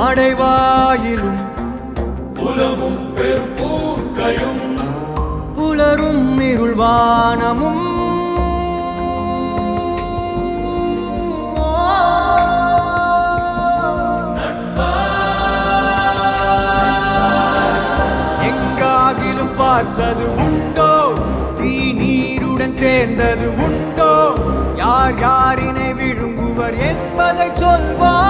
மடைவாயிலும் புலமும் பெரும்பூக்கையும் புலரும் இருள்வானமும் எங்காகிலும் பார்த்தது உண்டோ? தீ நீருடன் சேர்ந்தது உண்டோ? யார் யாரினை விழுங்குவர் என்பதை சொல்வாருண்டோ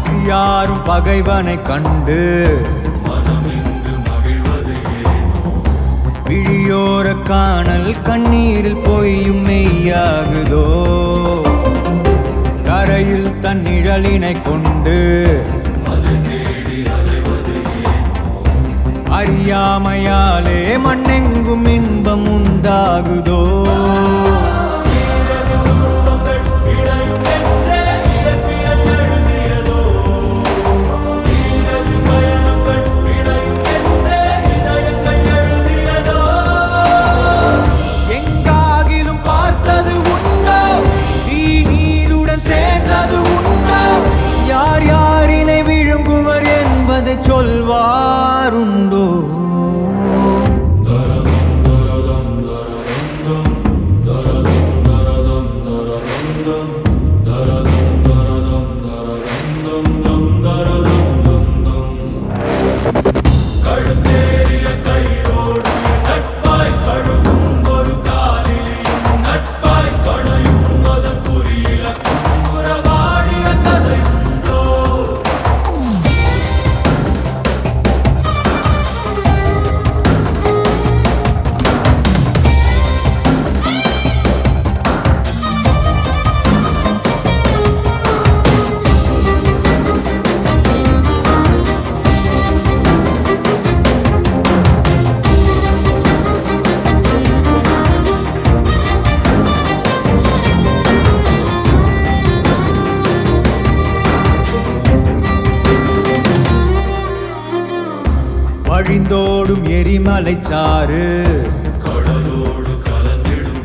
பசியாரும் பகைவனை கண்டு விழியோர காணல் கண்ணீரில் பொய்யும் மெய்யாகுதோ? கரையில் தன் நிழலினை கொண்டு அறியாமையாலே மண்ணெங்கும் இன்பம் உண்டாகுதோ? வழிந்தோடும் எரிமலை சாறு. கடலோடு கலந்திடும்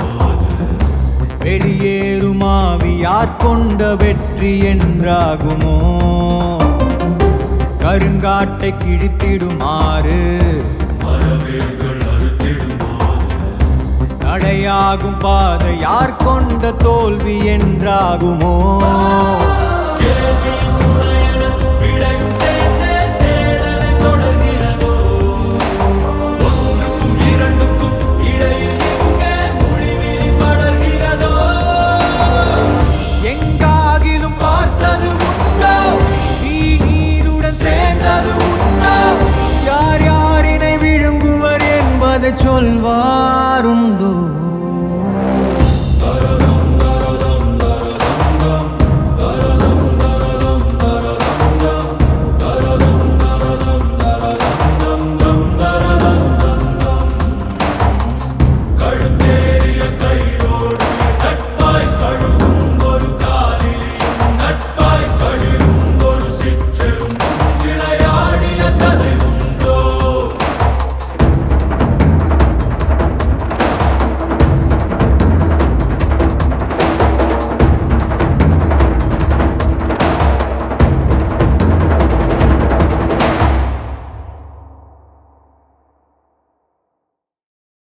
வெளியேறும் ஆவியார் கொண்ட வெற்றி என்றாகுமோ? கருங்காட்டை கிழித்திடுமாறு. தடையாகும் பாதை யார் கொண்ட தோல்வி என்றாகுமோ?